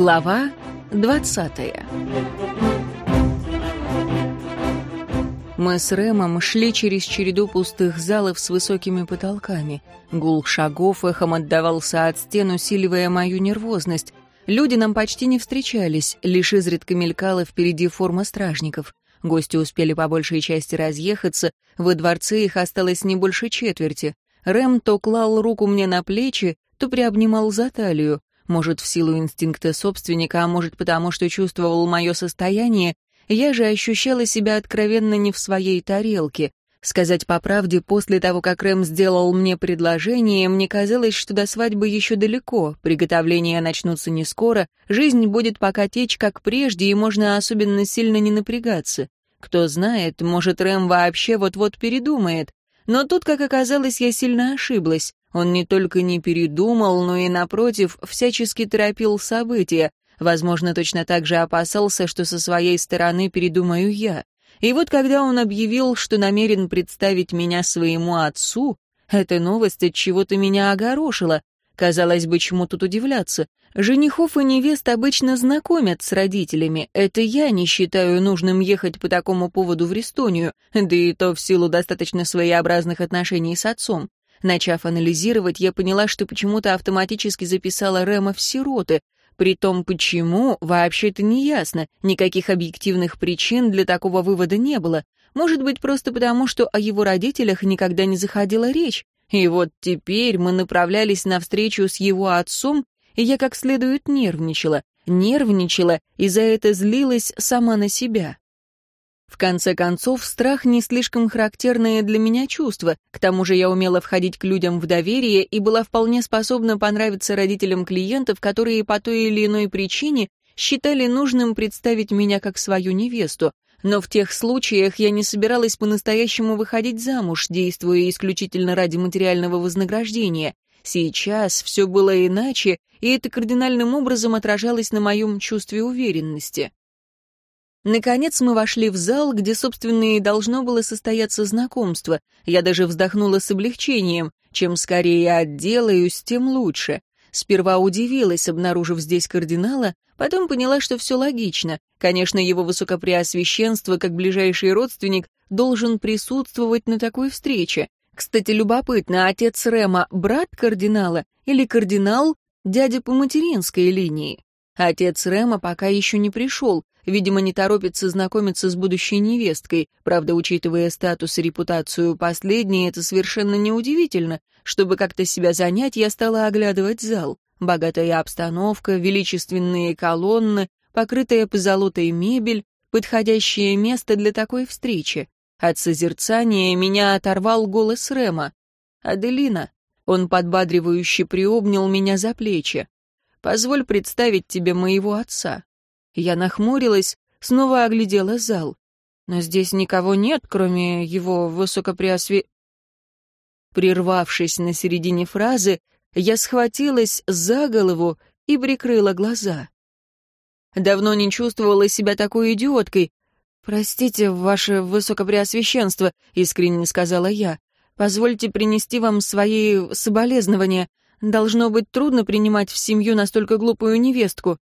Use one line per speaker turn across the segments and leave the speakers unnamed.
Глава двадцатая Мы с Рэмом шли через череду пустых залов с высокими потолками. Гул шагов эхом отдавался от стен, усиливая мою нервозность. Люди нам почти не встречались, лишь изредка мелькала впереди форма стражников. Гости успели по большей части разъехаться, во дворце их осталось не больше четверти. Рэм то клал руку мне на плечи, то приобнимал за талию. Может, в силу инстинкта собственника, а может, потому что чувствовал мое состояние, я же ощущала себя откровенно не в своей тарелке. Сказать по правде, после того, как Рэм сделал мне предложение, мне казалось, что до свадьбы еще далеко, приготовления начнутся не скоро, жизнь будет пока течь как прежде, и можно особенно сильно не напрягаться. Кто знает, может, Рэм вообще вот-вот передумает. Но тут, как оказалось, я сильно ошиблась. Он не только не передумал, но и, напротив, всячески торопил события. Возможно, точно так же опасался, что со своей стороны передумаю я. И вот когда он объявил, что намерен представить меня своему отцу, эта новость от чего-то меня огорошила. Казалось бы, чему тут удивляться. Женихов и невест обычно знакомят с родителями. Это я не считаю нужным ехать по такому поводу в Рестонию, да и то в силу достаточно своеобразных отношений с отцом. Начав анализировать, я поняла, что почему-то автоматически записала Рема в сироты, при том, почему, вообще-то не ясно, никаких объективных причин для такого вывода не было. Может быть, просто потому, что о его родителях никогда не заходила речь. И вот теперь мы направлялись на встречу с его отцом, и я как следует нервничала. Нервничала и за это злилась сама на себя. В конце концов, страх не слишком характерное для меня чувство, к тому же я умела входить к людям в доверие и была вполне способна понравиться родителям клиентов, которые по той или иной причине считали нужным представить меня как свою невесту, но в тех случаях я не собиралась по-настоящему выходить замуж, действуя исключительно ради материального вознаграждения. Сейчас все было иначе, и это кардинальным образом отражалось на моем чувстве уверенности. Наконец мы вошли в зал, где, собственно, и должно было состояться знакомство. Я даже вздохнула с облегчением. Чем скорее отделаюсь, тем лучше. Сперва удивилась, обнаружив здесь кардинала, потом поняла, что все логично. Конечно, его высокопреосвященство, как ближайший родственник, должен присутствовать на такой встрече. Кстати, любопытно, отец Рема — брат кардинала или кардинал — дядя по материнской линии? Отец Рема пока еще не пришел, видимо, не торопится знакомиться с будущей невесткой. Правда, учитывая статус и репутацию последней, это совершенно неудивительно. Чтобы как-то себя занять, я стала оглядывать зал. Богатая обстановка, величественные колонны, покрытая позолотой мебель, подходящее место для такой встречи. От созерцания меня оторвал голос Рема. «Аделина». Он подбадривающе приобнял меня за плечи. Позволь представить тебе моего отца». Я нахмурилась, снова оглядела зал. Но здесь никого нет, кроме его высокопреосве... Прервавшись на середине фразы, я схватилась за голову и прикрыла глаза. Давно не чувствовала себя такой идиоткой. «Простите, ваше высокопреосвященство», — искренне сказала я. «Позвольте принести вам свои соболезнования. Должно быть трудно принимать в семью настолько глупую невестку.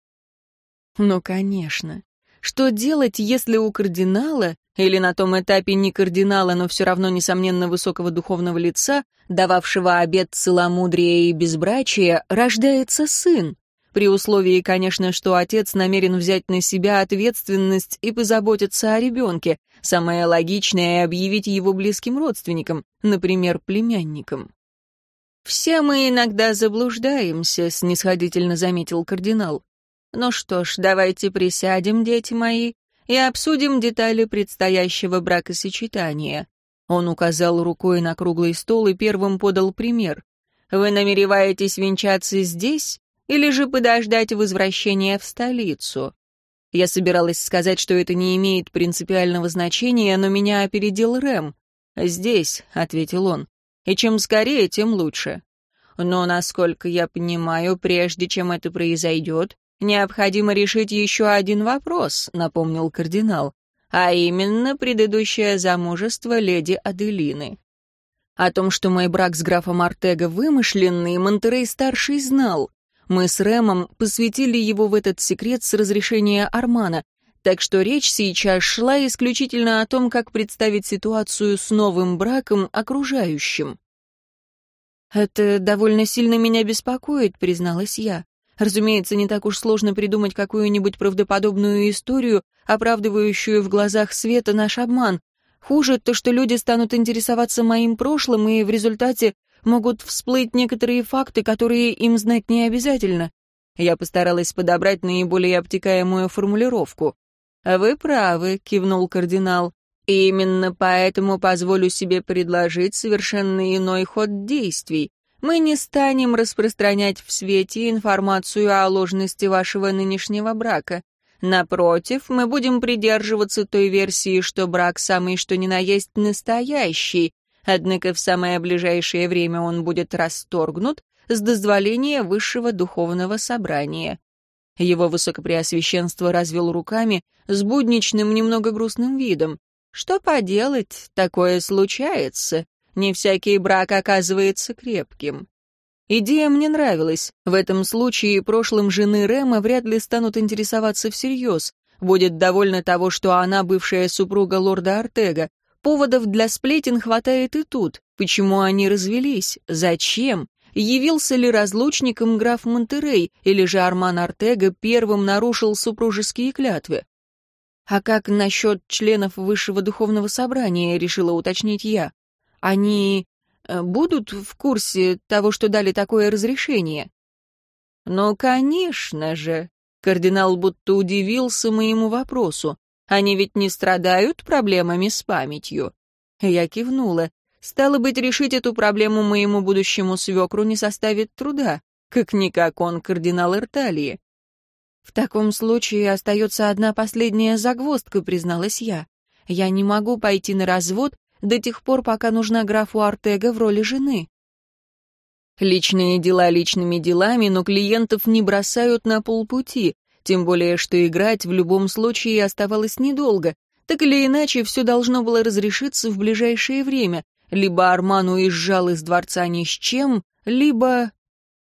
Ну, конечно. Что делать, если у кардинала, или на том этапе не кардинала, но все равно, несомненно, высокого духовного лица, дававшего обет целомудрия и безбрачия, рождается сын? При условии, конечно, что отец намерен взять на себя ответственность и позаботиться о ребенке. Самое логичное — объявить его близким родственникам, например, племянникам. «Все мы иногда заблуждаемся», — снисходительно заметил кардинал. «Ну что ж, давайте присядем, дети мои, и обсудим детали предстоящего бракосочетания». Он указал рукой на круглый стол и первым подал пример. «Вы намереваетесь венчаться здесь или же подождать возвращения в столицу?» Я собиралась сказать, что это не имеет принципиального значения, но меня опередил Рэм. «Здесь», — ответил он и чем скорее, тем лучше. Но, насколько я понимаю, прежде чем это произойдет, необходимо решить еще один вопрос, напомнил кардинал, а именно предыдущее замужество леди Аделины. О том, что мой брак с графом Артега вымышленный, Монтерей-старший знал. Мы с Рэмом посвятили его в этот секрет с разрешения Армана, так что речь сейчас шла исключительно о том, как представить ситуацию с новым браком окружающим. «Это довольно сильно меня беспокоит», — призналась я. Разумеется, не так уж сложно придумать какую-нибудь правдоподобную историю, оправдывающую в глазах света наш обман. Хуже то, что люди станут интересоваться моим прошлым, и в результате могут всплыть некоторые факты, которые им знать не обязательно. Я постаралась подобрать наиболее обтекаемую формулировку. «Вы правы», — кивнул кардинал. «И именно поэтому позволю себе предложить совершенно иной ход действий. Мы не станем распространять в свете информацию о ложности вашего нынешнего брака. Напротив, мы будем придерживаться той версии, что брак самый что ни на есть настоящий, однако в самое ближайшее время он будет расторгнут с дозволения высшего духовного собрания. Его высокопреосвященство развел руками с будничным, немного грустным видом. Что поделать, такое случается. Не всякий брак оказывается крепким. Идея мне нравилась. В этом случае прошлым жены Рема вряд ли станут интересоваться всерьез. Будет довольна того, что она бывшая супруга лорда Артега. Поводов для сплетен хватает и тут. Почему они развелись? Зачем? Явился ли разлучником граф Монтерей, или же Арман Артега первым нарушил супружеские клятвы? «А как насчет членов Высшего Духовного Собрания?» — решила уточнить я. Они э, будут в курсе того, что дали такое разрешение? Ну, конечно же. Кардинал будто удивился моему вопросу. Они ведь не страдают проблемами с памятью. Я кивнула. Стало быть, решить эту проблему моему будущему свекру не составит труда. Как-никак он кардинал Ирталии. В таком случае остается одна последняя загвоздка, призналась я. Я не могу пойти на развод, до тех пор, пока нужна графу Артега в роли жены. Личные дела личными делами, но клиентов не бросают на полпути, тем более, что играть в любом случае оставалось недолго. Так или иначе, все должно было разрешиться в ближайшее время. Либо Арман уезжал из дворца ни с чем, либо...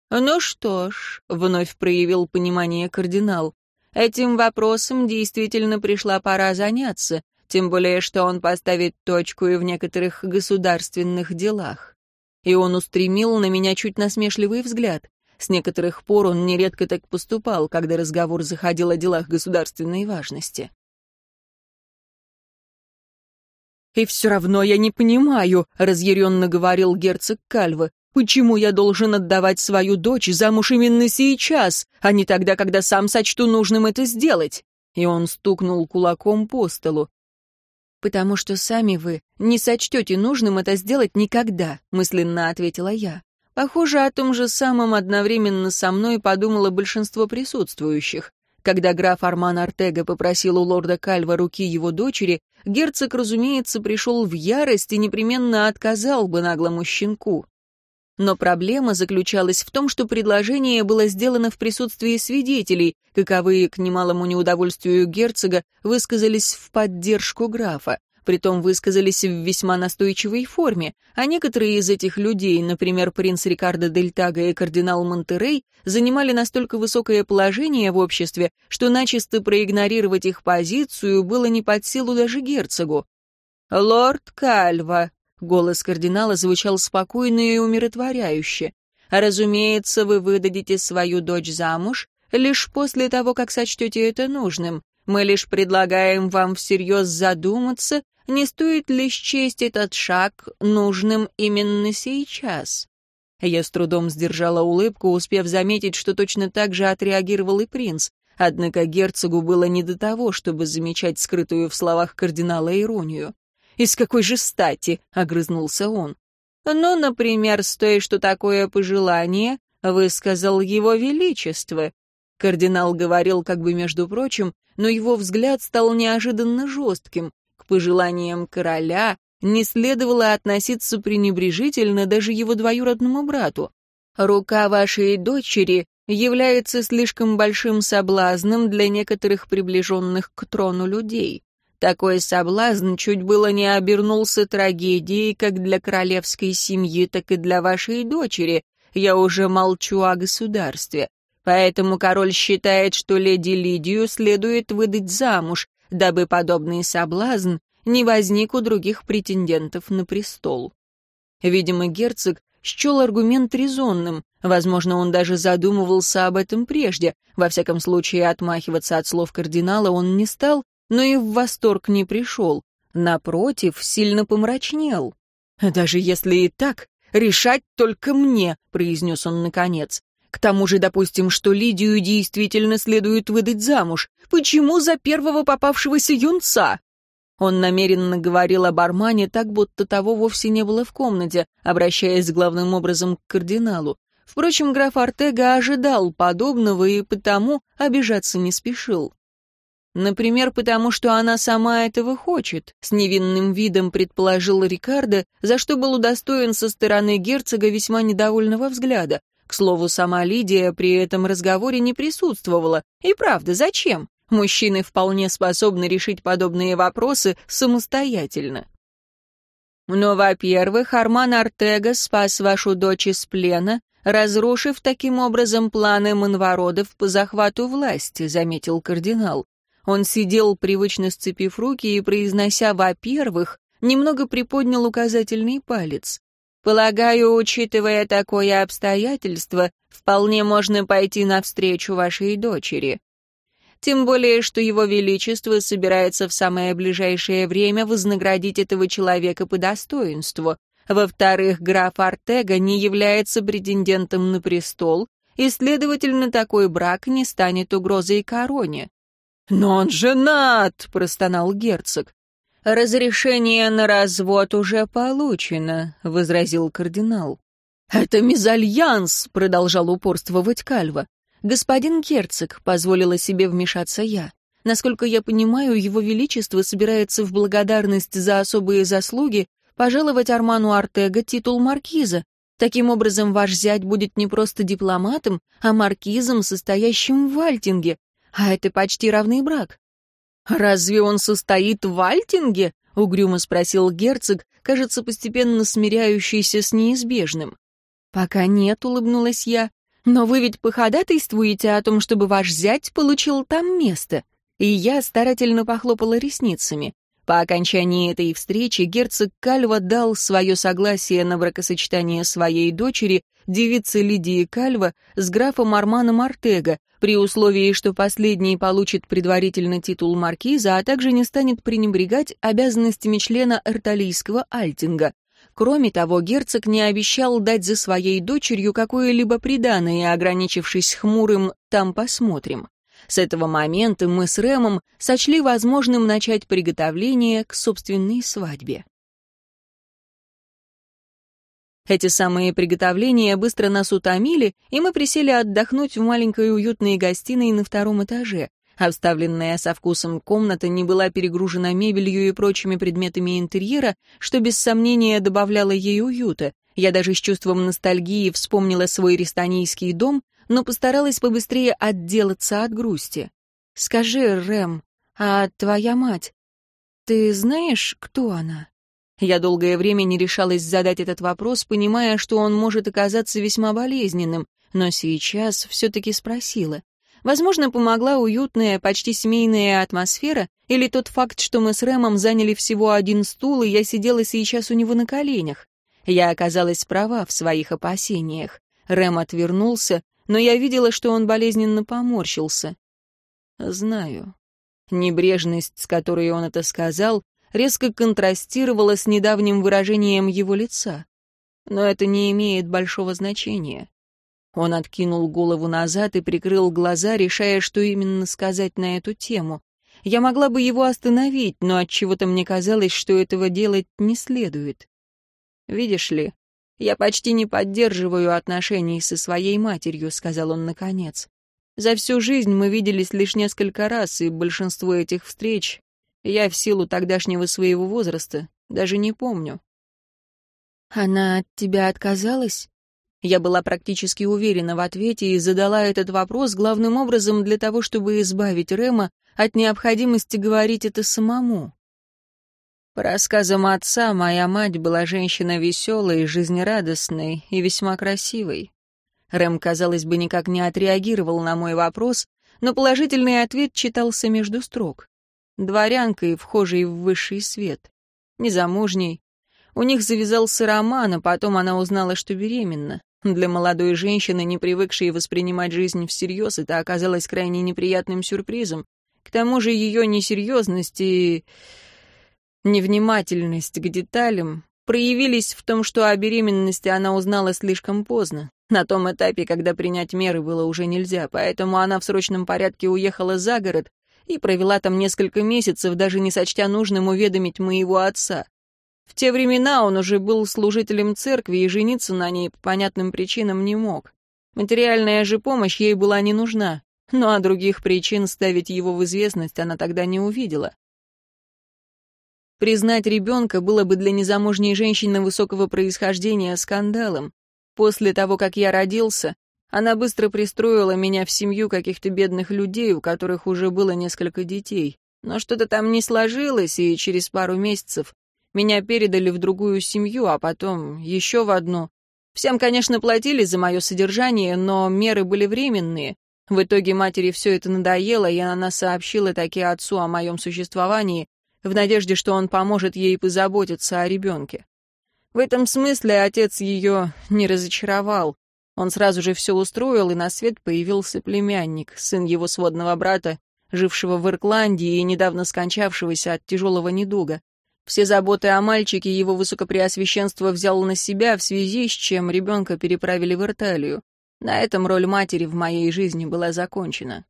«Ну что ж», — вновь проявил понимание кардинал, — «этим вопросом действительно пришла пора заняться тем более что он поставит точку и в некоторых государственных делах. И он устремил на меня чуть насмешливый взгляд. С некоторых пор он нередко так поступал, когда разговор заходил о делах государственной важности. «И все равно я не понимаю», — разъяренно говорил герцог Кальва, «почему я должен отдавать свою дочь замуж именно сейчас, а не тогда, когда сам сочту нужным это сделать?» И он стукнул кулаком по столу потому что сами вы не сочтете нужным это сделать никогда», — мысленно ответила я. Похоже, о том же самом одновременно со мной подумало большинство присутствующих. Когда граф Арман Артега попросил у лорда Кальва руки его дочери, герцог, разумеется, пришел в ярость и непременно отказал бы наглому щенку. Но проблема заключалась в том, что предложение было сделано в присутствии свидетелей, каковые, к немалому неудовольствию герцога, высказались в поддержку графа. Притом высказались в весьма настойчивой форме, а некоторые из этих людей, например, принц Рикардо Дель Таго и кардинал Монтерей, занимали настолько высокое положение в обществе, что начисто проигнорировать их позицию было не под силу даже герцогу. «Лорд Кальва», Голос кардинала звучал спокойно и умиротворяюще. «Разумеется, вы выдадите свою дочь замуж лишь после того, как сочтете это нужным. Мы лишь предлагаем вам всерьез задуматься, не стоит ли счесть этот шаг нужным именно сейчас». Я с трудом сдержала улыбку, успев заметить, что точно так же отреагировал и принц. Однако герцогу было не до того, чтобы замечать скрытую в словах кардинала иронию. «Из какой же стати?» — огрызнулся он. «Ну, например, с той, что такое пожелание высказал его величество». Кардинал говорил как бы между прочим, но его взгляд стал неожиданно жестким. К пожеланиям короля не следовало относиться пренебрежительно даже его двоюродному брату. «Рука вашей дочери является слишком большим соблазном для некоторых приближенных к трону людей. Такой соблазн чуть было не обернулся трагедией как для королевской семьи, так и для вашей дочери. Я уже молчу о государстве. Поэтому король считает, что леди Лидию следует выдать замуж, дабы подобный соблазн не возник у других претендентов на престол. Видимо, герцог счел аргумент резонным, возможно, он даже задумывался об этом прежде, во всяком случае отмахиваться от слов кардинала он не стал, но и в восторг не пришел, напротив, сильно помрачнел. «Даже если и так, решать только мне», — произнес он наконец. «К тому же допустим, что Лидию действительно следует выдать замуж. Почему за первого попавшегося юнца?» Он намеренно говорил об Армане так, будто того вовсе не было в комнате, обращаясь главным образом к кардиналу. Впрочем, граф Артега ожидал подобного и потому обижаться не спешил. Например, потому что она сама этого хочет, с невинным видом предположил Рикардо, за что был удостоен со стороны герцога весьма недовольного взгляда. К слову, сама Лидия при этом разговоре не присутствовала. И правда, зачем? Мужчины вполне способны решить подобные вопросы самостоятельно. Но, во-первых, Арман Артега спас вашу дочь из плена, разрушив таким образом планы Монвородов по захвату власти, заметил кардинал. Он сидел, привычно сцепив руки и, произнося «во-первых», немного приподнял указательный палец. «Полагаю, учитывая такое обстоятельство, вполне можно пойти навстречу вашей дочери. Тем более, что его величество собирается в самое ближайшее время вознаградить этого человека по достоинству. Во-вторых, граф Артега не является претендентом на престол, и, следовательно, такой брак не станет угрозой короне. «Но он женат!» — простонал герцог. «Разрешение на развод уже получено», — возразил кардинал. «Это мезальянс!» — продолжал упорствовать Кальва. «Господин герцог», — позволила себе вмешаться я. «Насколько я понимаю, его величество собирается в благодарность за особые заслуги пожаловать Арману Артега титул маркиза. Таким образом, ваш зять будет не просто дипломатом, а маркизом, состоящим в Альтинге. А это почти равный брак». «Разве он состоит в Альтинге?» — угрюмо спросил герцог, кажется, постепенно смиряющийся с неизбежным. «Пока нет», — улыбнулась я. «Но вы ведь походатайствуете о том, чтобы ваш зять получил там место». И я старательно похлопала ресницами. По окончании этой встречи герцог Кальва дал свое согласие на бракосочетание своей дочери, девицы Лидии Кальва, с графом Арманом Артега, при условии, что последний получит предварительно титул маркиза, а также не станет пренебрегать обязанностями члена Эрталийского Альтинга. Кроме того, герцог не обещал дать за своей дочерью какое-либо приданое, ограничившись хмурым «там посмотрим». С этого момента мы с Рэмом сочли возможным начать приготовление к собственной свадьбе. Эти самые приготовления быстро нас утомили, и мы присели отдохнуть в маленькой уютной гостиной на втором этаже. Обставленная со вкусом комната не была перегружена мебелью и прочими предметами интерьера, что без сомнения добавляло ей уюта. Я даже с чувством ностальгии вспомнила свой рестанийский дом, но постаралась побыстрее отделаться от грусти. «Скажи, Рэм, а твоя мать, ты знаешь, кто она?» Я долгое время не решалась задать этот вопрос, понимая, что он может оказаться весьма болезненным, но сейчас все-таки спросила. Возможно, помогла уютная, почти семейная атмосфера или тот факт, что мы с Рэмом заняли всего один стул, и я сидела сейчас у него на коленях. Я оказалась права в своих опасениях. Рэм отвернулся, но я видела, что он болезненно поморщился. Знаю. Небрежность, с которой он это сказал, резко контрастировала с недавним выражением его лица. Но это не имеет большого значения. Он откинул голову назад и прикрыл глаза, решая, что именно сказать на эту тему. Я могла бы его остановить, но от чего то мне казалось, что этого делать не следует. «Видишь ли, я почти не поддерживаю отношений со своей матерью», — сказал он наконец. «За всю жизнь мы виделись лишь несколько раз, и большинство этих встреч я в силу тогдашнего своего возраста даже не помню». «Она от тебя отказалась?» Я была практически уверена в ответе и задала этот вопрос главным образом для того, чтобы избавить Рема от необходимости говорить это самому. По рассказам отца, моя мать была женщина веселой, жизнерадостной и весьма красивой. Рэм, казалось бы, никак не отреагировал на мой вопрос, но положительный ответ читался между строк. Дворянкой, вхожей в высший свет. Незамужней. У них завязался роман, а потом она узнала, что беременна. Для молодой женщины, не привыкшей воспринимать жизнь всерьез, это оказалось крайне неприятным сюрпризом. К тому же ее несерьезность и невнимательность к деталям проявились в том, что о беременности она узнала слишком поздно, на том этапе, когда принять меры было уже нельзя, поэтому она в срочном порядке уехала за город и провела там несколько месяцев, даже не сочтя нужным уведомить моего отца. В те времена он уже был служителем церкви и жениться на ней по понятным причинам не мог. Материальная же помощь ей была не нужна, но а других причин ставить его в известность она тогда не увидела. Признать ребенка было бы для незамужней женщины высокого происхождения скандалом. После того, как я родился, она быстро пристроила меня в семью каких-то бедных людей, у которых уже было несколько детей. Но что-то там не сложилось, и через пару месяцев меня передали в другую семью, а потом еще в одну. Всем, конечно, платили за мое содержание, но меры были временные. В итоге матери все это надоело, и она сообщила таки отцу о моем существовании, в надежде, что он поможет ей позаботиться о ребенке. В этом смысле отец ее не разочаровал. Он сразу же все устроил, и на свет появился племянник, сын его сводного брата, жившего в Иркландии и недавно скончавшегося от тяжелого недуга. Все заботы о мальчике его высокопреосвященство взял на себя, в связи с чем ребенка переправили в Ирталию. На этом роль матери в моей жизни была закончена.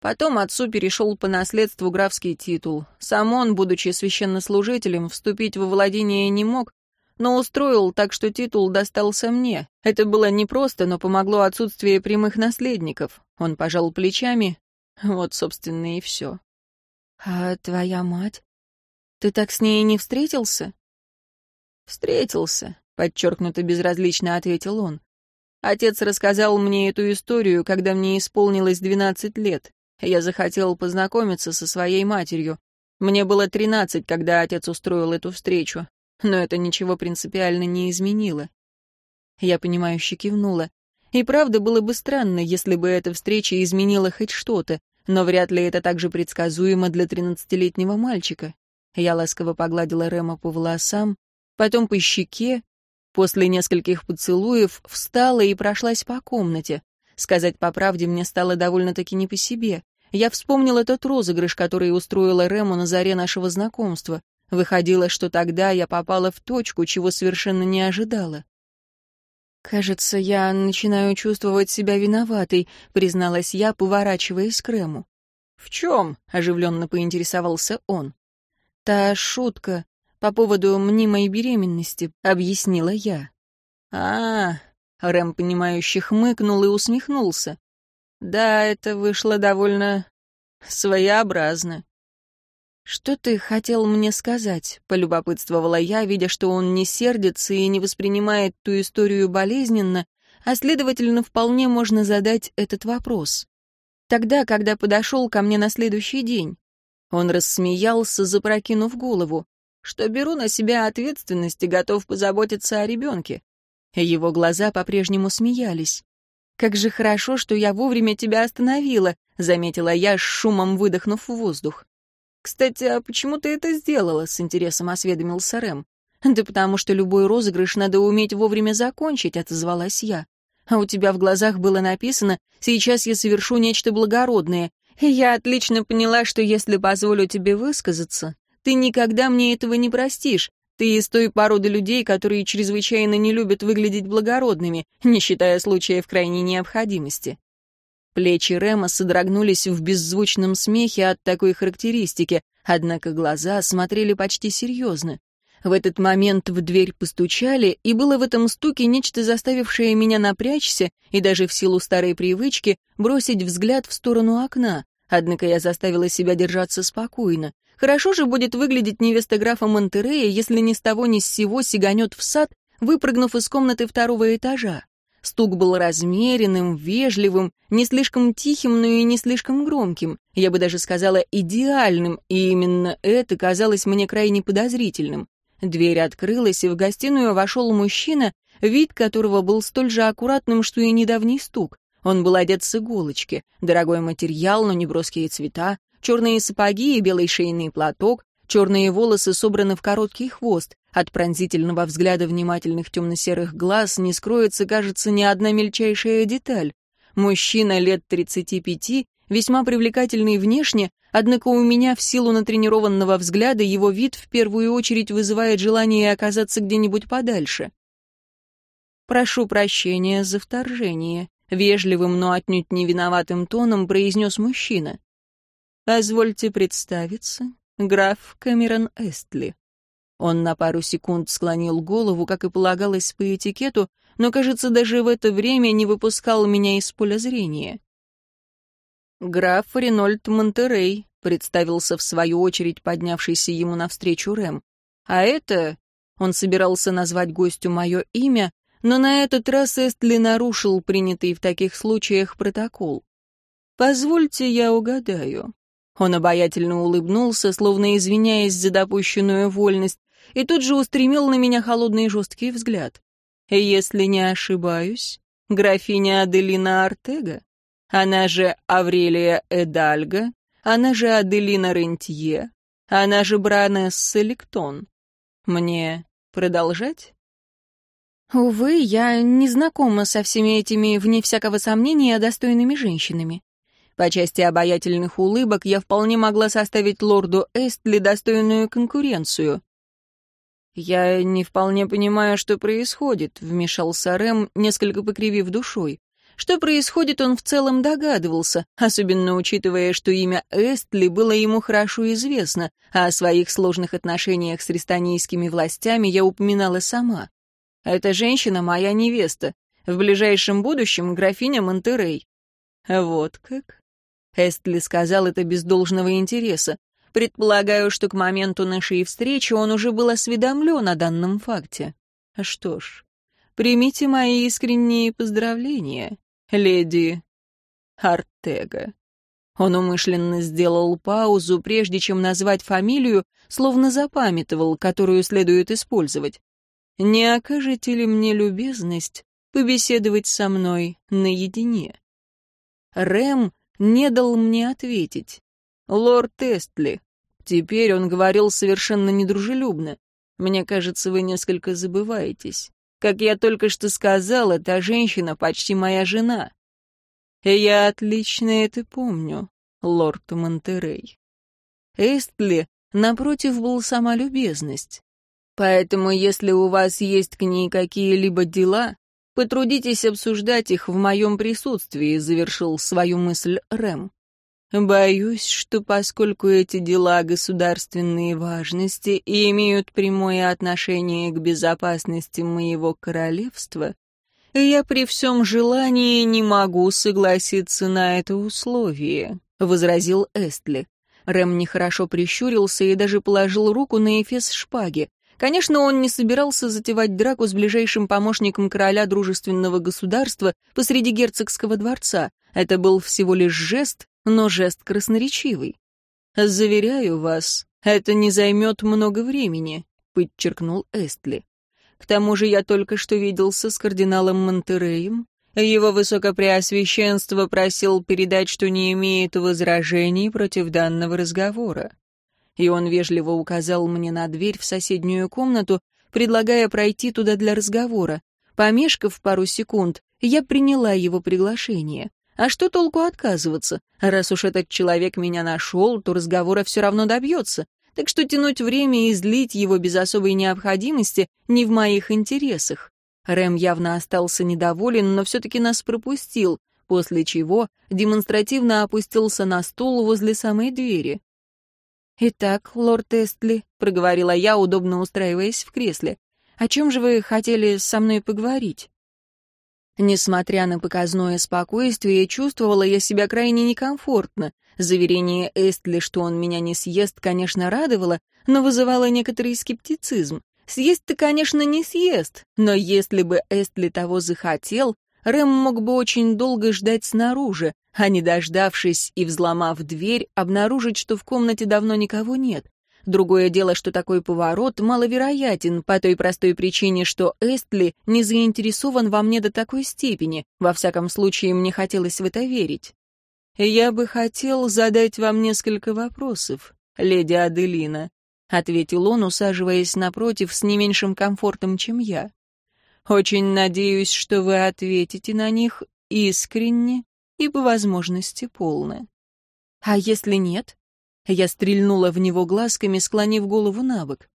Потом отцу перешел по наследству графский титул. Сам он, будучи священнослужителем, вступить во владение не мог, но устроил так, что титул достался мне. Это было непросто, но помогло отсутствие прямых наследников. Он пожал плечами. Вот, собственно, и все. «А твоя мать?» Ты так с ней не встретился?» «Встретился», — подчеркнуто безразлично ответил он. «Отец рассказал мне эту историю, когда мне исполнилось двенадцать лет. Я захотел познакомиться со своей матерью. Мне было тринадцать, когда отец устроил эту встречу, но это ничего принципиально не изменило». Я понимающе кивнула. И правда было бы странно, если бы эта встреча изменила хоть что-то, но вряд ли это так же предсказуемо для тринадцатилетнего мальчика. Я ласково погладила Рема по волосам, потом по щеке, после нескольких поцелуев встала и прошлась по комнате. Сказать по правде мне стало довольно-таки не по себе. Я вспомнила тот розыгрыш, который устроила Рему на заре нашего знакомства. Выходило, что тогда я попала в точку, чего совершенно не ожидала. «Кажется, я начинаю чувствовать себя виноватой», — призналась я, поворачиваясь к Рему. «В чем?» — оживленно поинтересовался он. «Та шутка по поводу мнимой беременности», — объяснила я. а, -а, -а Рэм, понимающе хмыкнул и усмехнулся. «Да, это вышло довольно своеобразно». «Что ты хотел мне сказать?» — полюбопытствовала я, видя, что он не сердится и не воспринимает ту историю болезненно, а, следовательно, вполне можно задать этот вопрос. Тогда, когда подошел ко мне на следующий день. Он рассмеялся, запрокинув голову, что беру на себя ответственность и готов позаботиться о ребенке. Его глаза по-прежнему смеялись. «Как же хорошо, что я вовремя тебя остановила», — заметила я, с шумом выдохнув в воздух. «Кстати, а почему ты это сделала?» — с интересом осведомился Рэм. «Да потому что любой розыгрыш надо уметь вовремя закончить», — отозвалась я. «А у тебя в глазах было написано «Сейчас я совершу нечто благородное», я отлично поняла, что если позволю тебе высказаться, ты никогда мне этого не простишь. Ты из той породы людей, которые чрезвычайно не любят выглядеть благородными, не считая случаев крайней необходимости. Плечи Рема содрогнулись в беззвучном смехе от такой характеристики, однако глаза смотрели почти серьезно. В этот момент в дверь постучали, и было в этом стуке нечто, заставившее меня напрячься и даже в силу старой привычки бросить взгляд в сторону окна. Однако я заставила себя держаться спокойно. Хорошо же будет выглядеть невеста графа Монтерея, если ни с того ни с сего сиганет в сад, выпрыгнув из комнаты второго этажа. Стук был размеренным, вежливым, не слишком тихим, но и не слишком громким. Я бы даже сказала идеальным, и именно это казалось мне крайне подозрительным. Дверь открылась, и в гостиную вошел мужчина, вид которого был столь же аккуратным, что и недавний стук. Он был одет с иголочки, дорогой материал, но не броские цвета, черные сапоги и белый шейный платок, черные волосы собраны в короткий хвост, от пронзительного взгляда внимательных темно-серых глаз не скроется, кажется, ни одна мельчайшая деталь. Мужчина лет 35, весьма привлекательный внешне, однако у меня в силу натренированного взгляда его вид в первую очередь вызывает желание оказаться где-нибудь подальше. «Прошу прощения за вторжение», — вежливым, но отнюдь не виноватым тоном произнес мужчина. «Позвольте представиться, граф Камерон Эстли». Он на пару секунд склонил голову, как и полагалось по этикету, но, кажется, даже в это время не выпускал меня из поля зрения. «Граф Ренольд Монтерей», — представился в свою очередь поднявшийся ему навстречу Рэм. «А это...» — он собирался назвать гостю мое имя, но на этот раз Эстли нарушил принятый в таких случаях протокол. «Позвольте я угадаю». Он обаятельно улыбнулся, словно извиняясь за допущенную вольность, и тут же устремил на меня холодный и жесткий взгляд. Если не ошибаюсь, графиня Аделина Артега, она же Аврелия Эдальга, она же Аделина Рентье, она же Бранесса Лектон. Мне продолжать? Увы, я не знакома со всеми этими, вне всякого сомнения, достойными женщинами. По части обаятельных улыбок я вполне могла составить лорду Эстли достойную конкуренцию. «Я не вполне понимаю, что происходит», — вмешался Рэм, несколько покривив душой. Что происходит, он в целом догадывался, особенно учитывая, что имя Эстли было ему хорошо известно, а о своих сложных отношениях с рестанийскими властями я упоминала сама. «Эта женщина моя невеста. В ближайшем будущем графиня Монтерей». «Вот как?» Эстли сказал это без должного интереса. Предполагаю, что к моменту нашей встречи он уже был осведомлен о данном факте. Что ж, примите мои искренние поздравления, леди Артега. Он умышленно сделал паузу, прежде чем назвать фамилию, словно запамятовал, которую следует использовать. «Не окажете ли мне любезность побеседовать со мной наедине?» Рэм не дал мне ответить. «Лорд Эстли». Теперь он говорил совершенно недружелюбно. «Мне кажется, вы несколько забываетесь. Как я только что сказал, эта женщина почти моя жена». «Я отлично это помню, лорд Монтерей». Эстли, напротив, был сама любезность. Поэтому, если у вас есть к ней какие-либо дела, потрудитесь обсуждать их в моем присутствии», — завершил свою мысль Рэм. Боюсь, что поскольку эти дела государственной важности и имеют прямое отношение к безопасности моего королевства, я при всем желании не могу согласиться на это условие», — возразил Эстли. Рэм нехорошо прищурился и даже положил руку на эфес шпаги. Конечно, он не собирался затевать драку с ближайшим помощником короля дружественного государства посреди герцогского дворца. Это был всего лишь жест, но жест красноречивый. «Заверяю вас, это не займет много времени», — подчеркнул Эстли. «К тому же я только что виделся с кардиналом Монтереем. Его высокопреосвященство просил передать, что не имеет возражений против данного разговора. И он вежливо указал мне на дверь в соседнюю комнату, предлагая пройти туда для разговора. Помешкав пару секунд, я приняла его приглашение. А что толку отказываться? Раз уж этот человек меня нашел, то разговора все равно добьется. Так что тянуть время и злить его без особой необходимости не в моих интересах. Рэм явно остался недоволен, но все-таки нас пропустил, после чего демонстративно опустился на стул возле самой двери. «Итак, лорд Эстли», — проговорила я, удобно устраиваясь в кресле, — «о чем же вы хотели со мной поговорить?» Несмотря на показное спокойствие, чувствовала я себя крайне некомфортно. Заверение Эстли, что он меня не съест, конечно, радовало, но вызывало некоторый скептицизм. Съесть-то, конечно, не съест, но если бы Эстли того захотел, Рэм мог бы очень долго ждать снаружи, а не дождавшись и взломав дверь, обнаружить, что в комнате давно никого нет. Другое дело, что такой поворот маловероятен по той простой причине, что Эстли не заинтересован во мне до такой степени. Во всяком случае, мне хотелось в это верить. «Я бы хотел задать вам несколько вопросов, леди Аделина», — ответил он, усаживаясь напротив с не меньшим комфортом, чем я. «Очень надеюсь, что вы ответите на них искренне и, по возможности, полно». «А если нет?» Я стрельнула в него глазками, склонив голову на бок.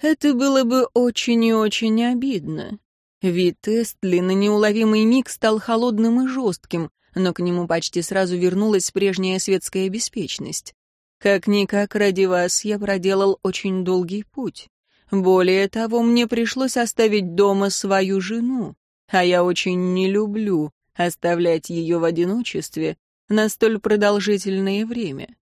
Это было бы очень и очень обидно. Вид Эстли на неуловимый миг стал холодным и жестким, но к нему почти сразу вернулась прежняя светская беспечность. Как-никак ради вас я проделал очень долгий путь. Более того, мне пришлось оставить дома свою жену, а я очень не люблю оставлять ее в одиночестве на столь продолжительное время.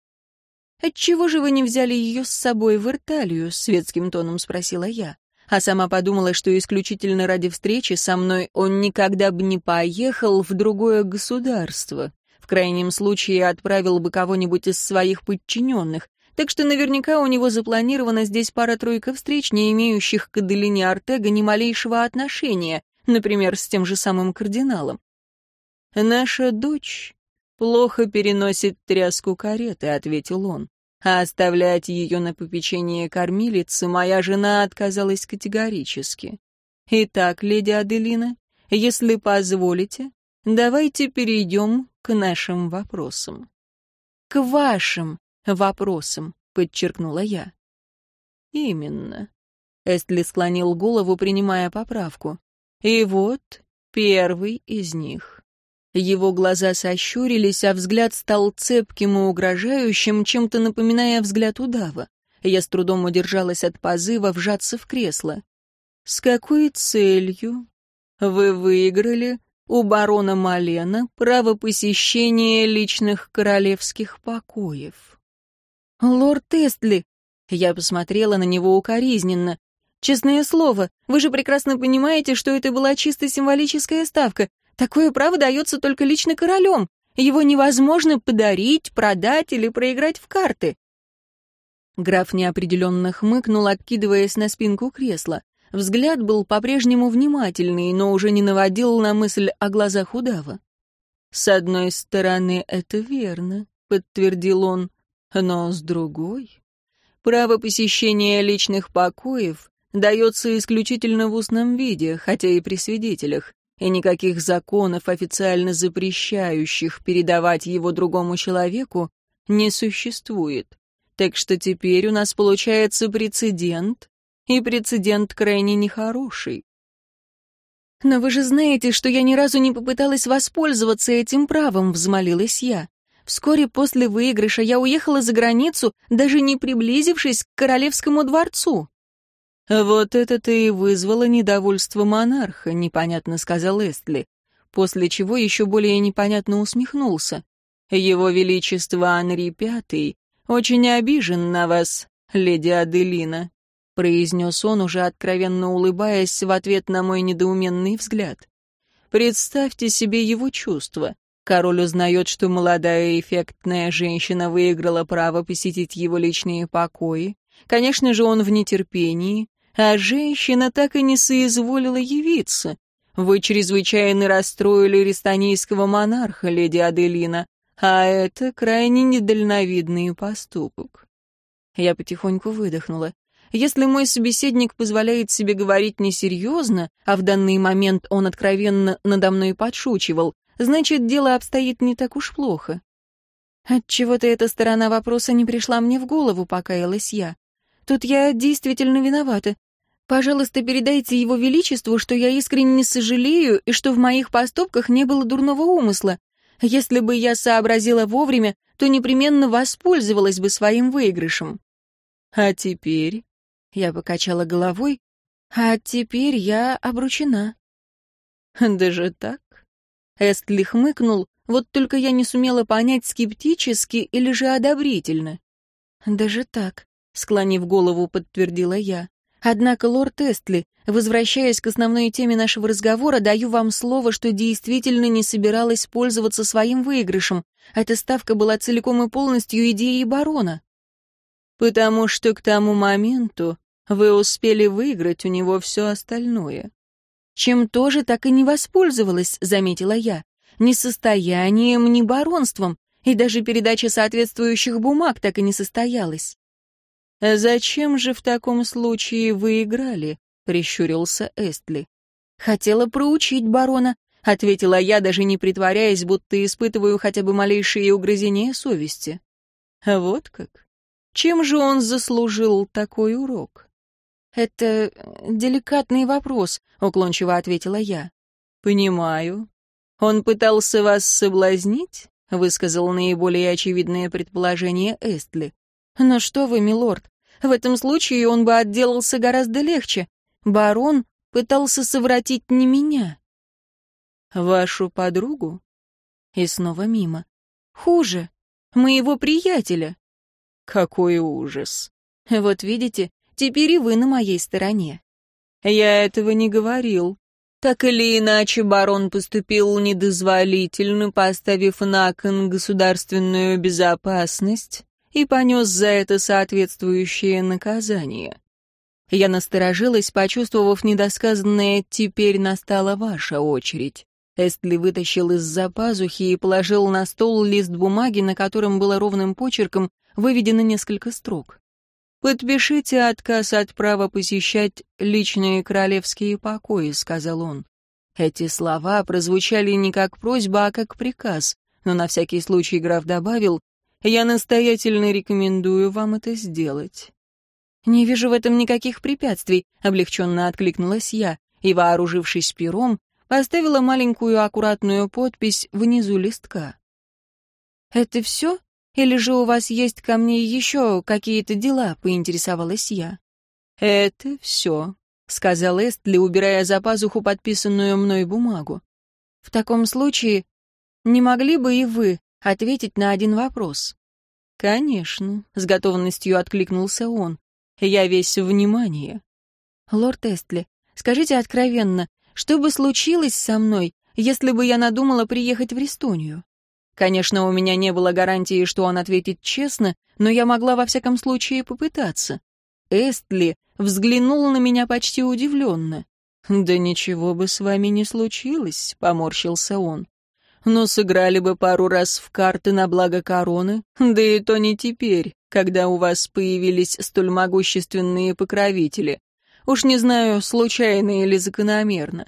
«Отчего же вы не взяли ее с собой в Ирталию?» — светским тоном спросила я. А сама подумала, что исключительно ради встречи со мной он никогда бы не поехал в другое государство. В крайнем случае отправил бы кого-нибудь из своих подчиненных. Так что наверняка у него запланирована здесь пара-тройка встреч, не имеющих к Аделине Артега ни малейшего отношения, например, с тем же самым кардиналом. «Наша дочь плохо переносит тряску кареты», — ответил он. А оставлять ее на попечение кормилицы моя жена отказалась категорически. Итак, леди Аделина, если позволите, давайте перейдем к нашим вопросам. К вашим вопросам, подчеркнула я. Именно. Эстли склонил голову, принимая поправку. И вот первый из них. Его глаза сощурились, а взгляд стал цепким и угрожающим, чем-то напоминая взгляд удава. Я с трудом удержалась от позыва вжаться в кресло. «С какой целью вы выиграли у барона Малена право посещения личных королевских покоев?» «Лорд Эстли!» Я посмотрела на него укоризненно. «Честное слово, вы же прекрасно понимаете, что это была чисто символическая ставка. Такое право дается только лично королем. Его невозможно подарить, продать или проиграть в карты. Граф неопределенно хмыкнул, откидываясь на спинку кресла. Взгляд был по-прежнему внимательный, но уже не наводил на мысль о глазах удава. «С одной стороны, это верно», — подтвердил он, — «но с другой...» Право посещения личных покоев дается исключительно в устном виде, хотя и при свидетелях и никаких законов, официально запрещающих передавать его другому человеку, не существует. Так что теперь у нас получается прецедент, и прецедент крайне нехороший. «Но вы же знаете, что я ни разу не попыталась воспользоваться этим правом», — взмолилась я. «Вскоре после выигрыша я уехала за границу, даже не приблизившись к королевскому дворцу». «Вот это-то и вызвало недовольство монарха», — непонятно сказал Эстли, после чего еще более непонятно усмехнулся. «Его Величество Анри Пятый очень обижен на вас, леди Аделина», — произнес он, уже откровенно улыбаясь в ответ на мой недоуменный взгляд. «Представьте себе его чувства. Король узнает, что молодая эффектная женщина выиграла право посетить его личные покои. Конечно же, он в нетерпении, а женщина так и не соизволила явиться. Вы чрезвычайно расстроили рестанийского монарха, леди Аделина, а это крайне недальновидный поступок. Я потихоньку выдохнула. Если мой собеседник позволяет себе говорить несерьезно, а в данный момент он откровенно надо мной подшучивал, значит, дело обстоит не так уж плохо. Отчего-то эта сторона вопроса не пришла мне в голову, покаялась я. Тут я действительно виновата. Пожалуйста, передайте его величеству, что я искренне сожалею и что в моих поступках не было дурного умысла. Если бы я сообразила вовремя, то непременно воспользовалась бы своим выигрышем. А теперь... Я покачала головой. А теперь я обручена. Даже так? Эстли хмыкнул, вот только я не сумела понять, скептически или же одобрительно. Даже так. Склонив голову, подтвердила я. Однако, лорд Эстли, возвращаясь к основной теме нашего разговора, даю вам слово, что действительно не собиралась пользоваться своим выигрышем. Эта ставка была целиком и полностью идеей барона. потому что к тому моменту вы успели выиграть у него все остальное. Чем тоже так и не воспользовалась, заметила я. Ни состоянием, ни баронством, и даже передача соответствующих бумаг так и не состоялась. «Зачем же в таком случае вы играли?» — прищурился Эстли. «Хотела проучить барона», — ответила я, даже не притворяясь, будто испытываю хотя бы малейшие угрызения совести. «Вот как? Чем же он заслужил такой урок?» «Это деликатный вопрос», — уклончиво ответила я. «Понимаю. Он пытался вас соблазнить?» — высказал наиболее очевидное предположение Эстли. «Но что вы, милорд, в этом случае он бы отделался гораздо легче. Барон пытался совратить не меня». «Вашу подругу?» И снова мимо. «Хуже. Моего приятеля». «Какой ужас!» «Вот видите, теперь и вы на моей стороне». «Я этого не говорил», так или иначе, барон поступил недозволительно, поставив на кон государственную безопасность и понес за это соответствующее наказание. Я насторожилась, почувствовав недосказанное «теперь настала ваша очередь». Эстли вытащил из-за пазухи и положил на стол лист бумаги, на котором было ровным почерком выведено несколько строк. «Подпишите отказ от права посещать личные королевские покои», — сказал он. Эти слова прозвучали не как просьба, а как приказ, но на всякий случай граф добавил, «Я настоятельно рекомендую вам это сделать». «Не вижу в этом никаких препятствий», — облегченно откликнулась я, и, вооружившись пером, поставила маленькую аккуратную подпись внизу листка. «Это все?» Или же у вас есть ко мне еще какие-то дела?» — поинтересовалась я. «Это все», — сказал Эстли, убирая за пазуху подписанную мной бумагу. «В таком случае не могли бы и вы ответить на один вопрос?» «Конечно», — с готовностью откликнулся он. «Я весь внимание». «Лорд Эстли, скажите откровенно, что бы случилось со мной, если бы я надумала приехать в Рестонию?» Конечно, у меня не было гарантии, что он ответит честно, но я могла во всяком случае попытаться. Эстли взглянул на меня почти удивленно. «Да ничего бы с вами не случилось», — поморщился он. «Но сыграли бы пару раз в карты на благо короны, да и то не теперь, когда у вас появились столь могущественные покровители. Уж не знаю, случайно или закономерно.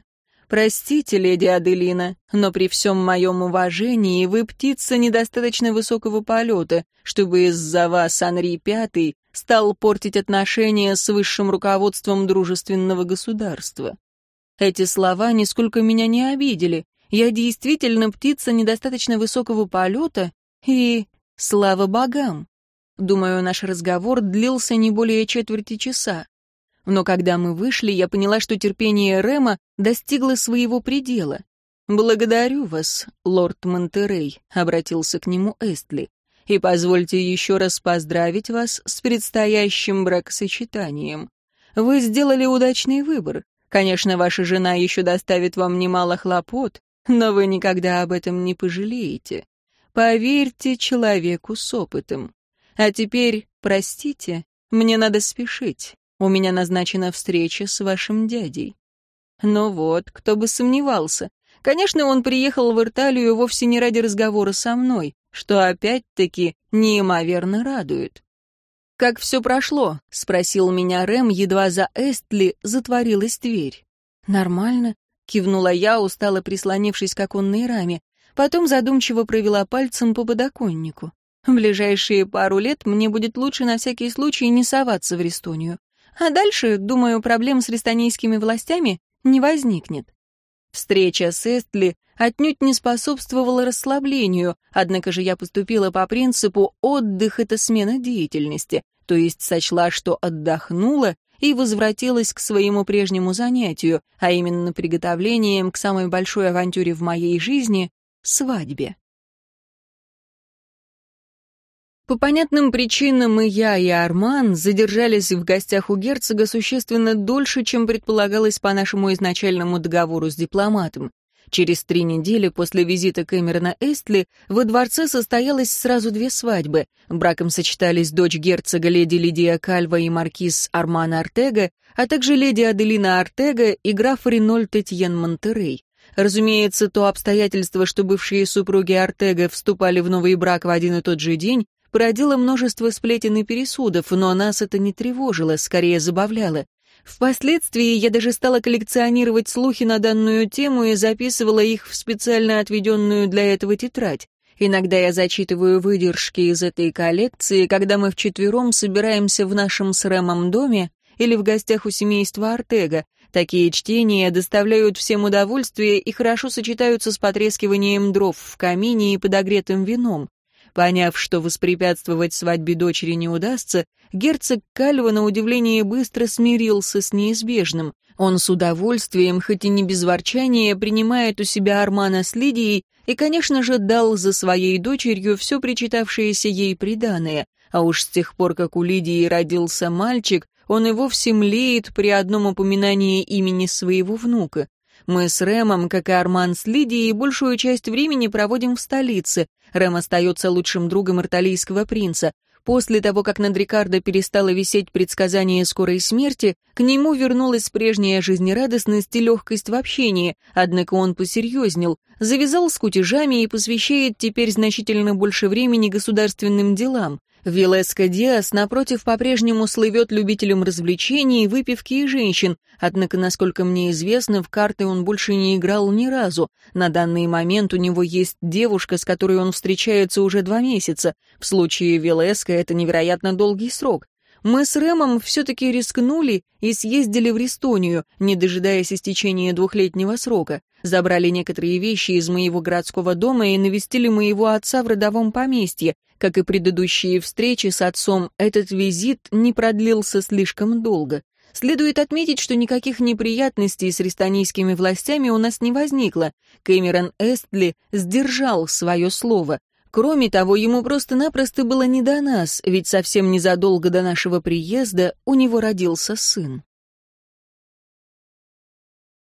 «Простите, леди Аделина, но при всем моем уважении вы птица недостаточно высокого полета, чтобы из-за вас Анри Пятый стал портить отношения с высшим руководством дружественного государства». Эти слова нисколько меня не обидели. Я действительно птица недостаточно высокого полета, и слава богам. Думаю, наш разговор длился не более четверти часа. Но когда мы вышли, я поняла, что терпение Рема достигло своего предела. «Благодарю вас, лорд Монтерей», — обратился к нему Эстли. «И позвольте еще раз поздравить вас с предстоящим бракосочетанием. Вы сделали удачный выбор. Конечно, ваша жена еще доставит вам немало хлопот, но вы никогда об этом не пожалеете. Поверьте человеку с опытом. А теперь, простите, мне надо спешить. У меня назначена встреча с вашим дядей». Ну вот, кто бы сомневался. Конечно, он приехал в Ирталию вовсе не ради разговора со мной, что опять-таки неимоверно радует. «Как все прошло?» — спросил меня Рэм, едва за Эстли затворилась дверь. «Нормально», — кивнула я, устало прислонившись к оконной раме, потом задумчиво провела пальцем по подоконнику. В ближайшие пару лет мне будет лучше на всякий случай не соваться в Рестонию. А дальше, думаю, проблем с рестонийскими властями не возникнет. Встреча с Эстли отнюдь не способствовала расслаблению, однако же я поступила по принципу «отдых — это смена деятельности», то есть сочла, что отдохнула и возвратилась к своему прежнему занятию, а именно приготовлением к самой большой авантюре в моей жизни — свадьбе. По понятным причинам и я, и Арман задержались в гостях у герцога существенно дольше, чем предполагалось по нашему изначальному договору с дипломатом. Через три недели после визита Кэмерона Эстли во дворце состоялось сразу две свадьбы. Браком сочетались дочь герцога леди Лидия Кальва и маркиз Арман Артега, а также леди Аделина Артега и граф Ренольд Этьен Монтерей. Разумеется, то обстоятельство, что бывшие супруги Артега вступали в новый брак в один и тот же день, породило множество сплетен и пересудов, но нас это не тревожило, скорее забавляло. Впоследствии я даже стала коллекционировать слухи на данную тему и записывала их в специально отведенную для этого тетрадь. Иногда я зачитываю выдержки из этой коллекции, когда мы вчетвером собираемся в нашем с Рэмом доме или в гостях у семейства Артега. Такие чтения доставляют всем удовольствие и хорошо сочетаются с потрескиванием дров в камине и подогретым вином. Поняв, что воспрепятствовать свадьбе дочери не удастся, герцог Кальва на удивление быстро смирился с неизбежным. Он с удовольствием, хоть и не без ворчания, принимает у себя Армана с Лидией и, конечно же, дал за своей дочерью все причитавшееся ей приданое, а уж с тех пор, как у Лидии родился мальчик, он и вовсе млеет при одном упоминании имени своего внука. Мы с Рэмом, как и Арман с Лидией, большую часть времени проводим в столице. Рэм остается лучшим другом арталийского принца. После того, как над Рикардо перестало висеть предсказание скорой смерти, к нему вернулась прежняя жизнерадостность и легкость в общении, однако он посерьезнел, завязал с кутежами и посвящает теперь значительно больше времени государственным делам. Вилеска Диас, напротив, по-прежнему слывет любителем развлечений, выпивки и женщин, однако, насколько мне известно, в карты он больше не играл ни разу. На данный момент у него есть девушка, с которой он встречается уже два месяца. В случае Вилеска это невероятно долгий срок. Мы с Рэмом все-таки рискнули и съездили в Рестонию, не дожидаясь истечения двухлетнего срока. Забрали некоторые вещи из моего городского дома и навестили моего отца в родовом поместье. Как и предыдущие встречи с отцом, этот визит не продлился слишком долго. Следует отметить, что никаких неприятностей с рестонийскими властями у нас не возникло. Кэмерон Эстли сдержал свое слово. Кроме того, ему просто-напросто было не до нас, ведь совсем незадолго до нашего приезда у него родился сын.